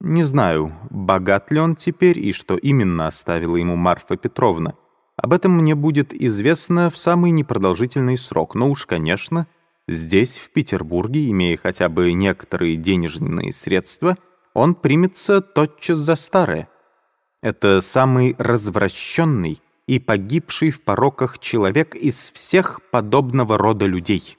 Не знаю, богат ли он теперь и что именно оставила ему Марфа Петровна. Об этом мне будет известно в самый непродолжительный срок, но уж, конечно, здесь, в Петербурге, имея хотя бы некоторые денежные средства, он примется тотчас за старое. Это самый развращенный и погибший в пороках человек из всех подобного рода людей.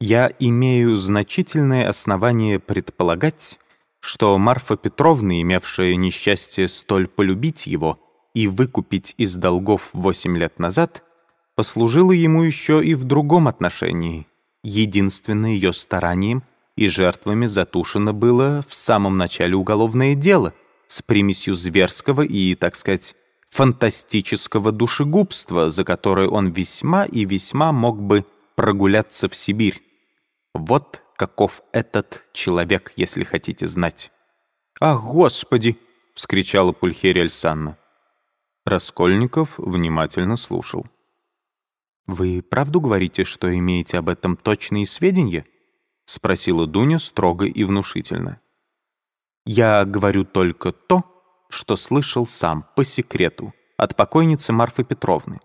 Я имею значительное основание предполагать, что Марфа Петровна, имевшая несчастье столь полюбить его и выкупить из долгов восемь лет назад, послужила ему еще и в другом отношении. Единственно ее старанием и жертвами затушено было в самом начале уголовное дело с примесью зверского и, так сказать, фантастического душегубства, за которое он весьма и весьма мог бы прогуляться в Сибирь. Вот каков этот человек, если хотите знать. «Ах, Господи!» — вскричала Пульхерия Альсанна. Раскольников внимательно слушал. «Вы правду говорите, что имеете об этом точные сведения?» — спросила Дуня строго и внушительно. «Я говорю только то, что слышал сам, по секрету, от покойницы Марфы Петровны.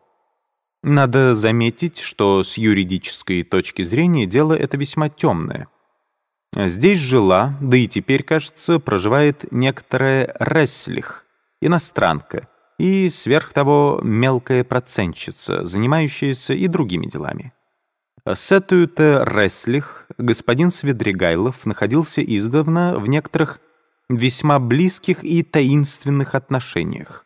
Надо заметить, что с юридической точки зрения дело это весьма темное. Здесь жила, да и теперь, кажется, проживает некоторая Реслих, иностранка, и, сверх того, мелкая процентщица, занимающаяся и другими делами. С эту-то Реслих господин Свидригайлов находился издавна в некоторых весьма близких и таинственных отношениях.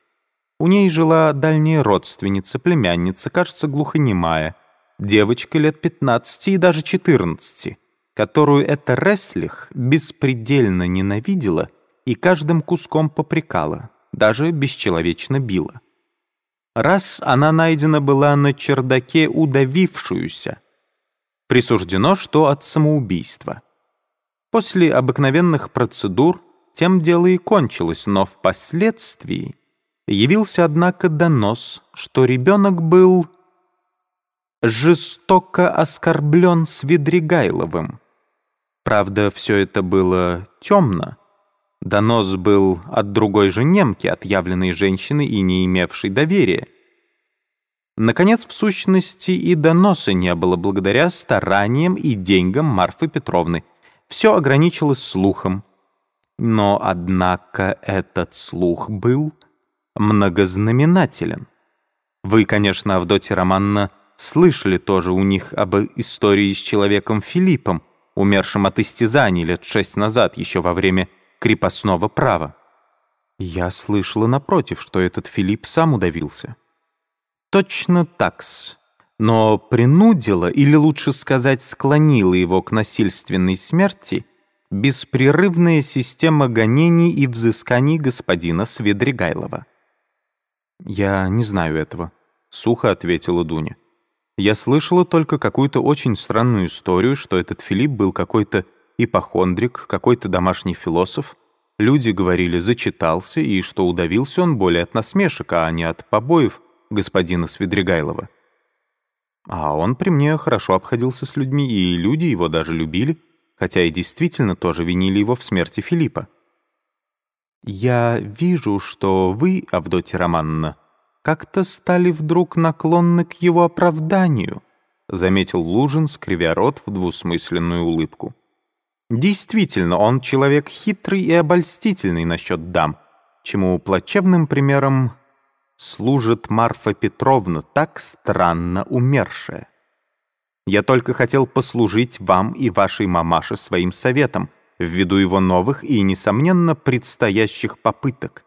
У ней жила дальняя родственница, племянница, кажется, глухонемая, девочка лет 15 и даже 14, которую эта Реслих беспредельно ненавидела и каждым куском попрекала, даже бесчеловечно била. Раз она найдена была на чердаке удавившуюся, присуждено, что от самоубийства. После обыкновенных процедур тем дело и кончилось, но впоследствии Явился, однако, донос, что ребенок был жестоко оскорблен Свидригайловым. Правда, все это было темно. Донос был от другой же немки, отъявленной женщины и не имевшей доверия. Наконец, в сущности, и доноса не было благодаря стараниям и деньгам Марфы Петровны. Все ограничилось слухом. Но, однако, этот слух был многознаменателен. Вы, конечно, Авдотья Романна, слышали тоже у них об истории с человеком Филиппом, умершим от истязаний лет шесть назад, еще во время крепостного права. Я слышала, напротив, что этот Филипп сам удавился. Точно такс. Но принудила, или лучше сказать, склонила его к насильственной смерти беспрерывная система гонений и взысканий господина Сведригайлова. «Я не знаю этого», — сухо ответила Дуня. «Я слышала только какую-то очень странную историю, что этот Филипп был какой-то ипохондрик, какой-то домашний философ. Люди говорили, зачитался, и что удавился он более от насмешек, а не от побоев господина Свидригайлова. А он при мне хорошо обходился с людьми, и люди его даже любили, хотя и действительно тоже винили его в смерти Филиппа. «Я вижу, что вы, Авдотья Романна, как-то стали вдруг наклонны к его оправданию», заметил Лужин, скривя рот в двусмысленную улыбку. «Действительно, он человек хитрый и обольстительный насчет дам, чему плачевным примером служит Марфа Петровна, так странно умершая. Я только хотел послужить вам и вашей мамаше своим советом, ввиду его новых и, несомненно, предстоящих попыток.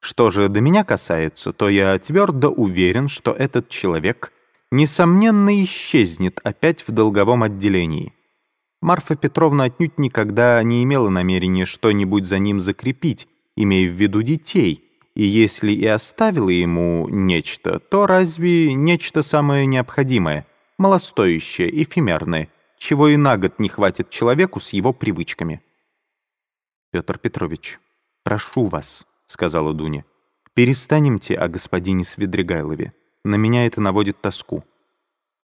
Что же до меня касается, то я твердо уверен, что этот человек, несомненно, исчезнет опять в долговом отделении. Марфа Петровна отнюдь никогда не имела намерения что-нибудь за ним закрепить, имея в виду детей, и если и оставила ему нечто, то разве нечто самое необходимое, малостоящее, эфемерное — чего и на год не хватит человеку с его привычками. «Петр Петрович, прошу вас», — сказала Дуня, — «перестанемте о господине Свидригайлове. На меня это наводит тоску.